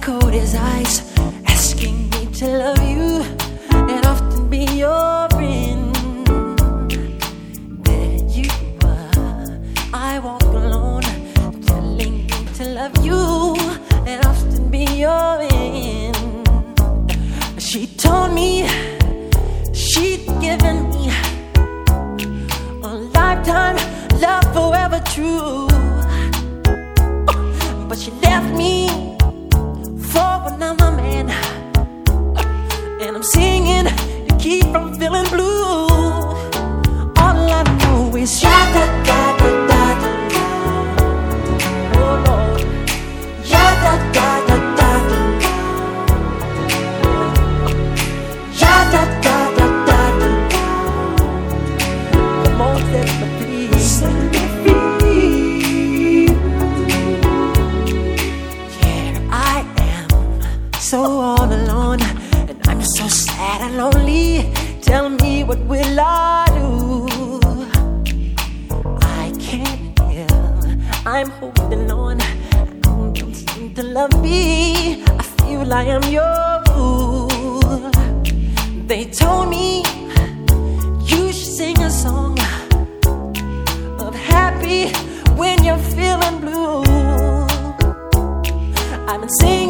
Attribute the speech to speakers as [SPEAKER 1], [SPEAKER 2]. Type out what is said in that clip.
[SPEAKER 1] cold as ice, asking me to love you and often be your friend. There you are, I walk alone, telling me to love you and often be your friend. She told me she'd given me a lifetime, love forever true, but she left me but now I'm a man. And I'm singing to keep from feeling blue. lonely. Tell me what will I do? I can't help. I'm holding on. I don't seem to love me. I feel I am your fool. They told me you should sing a song of happy when you're feeling blue. I've been singing.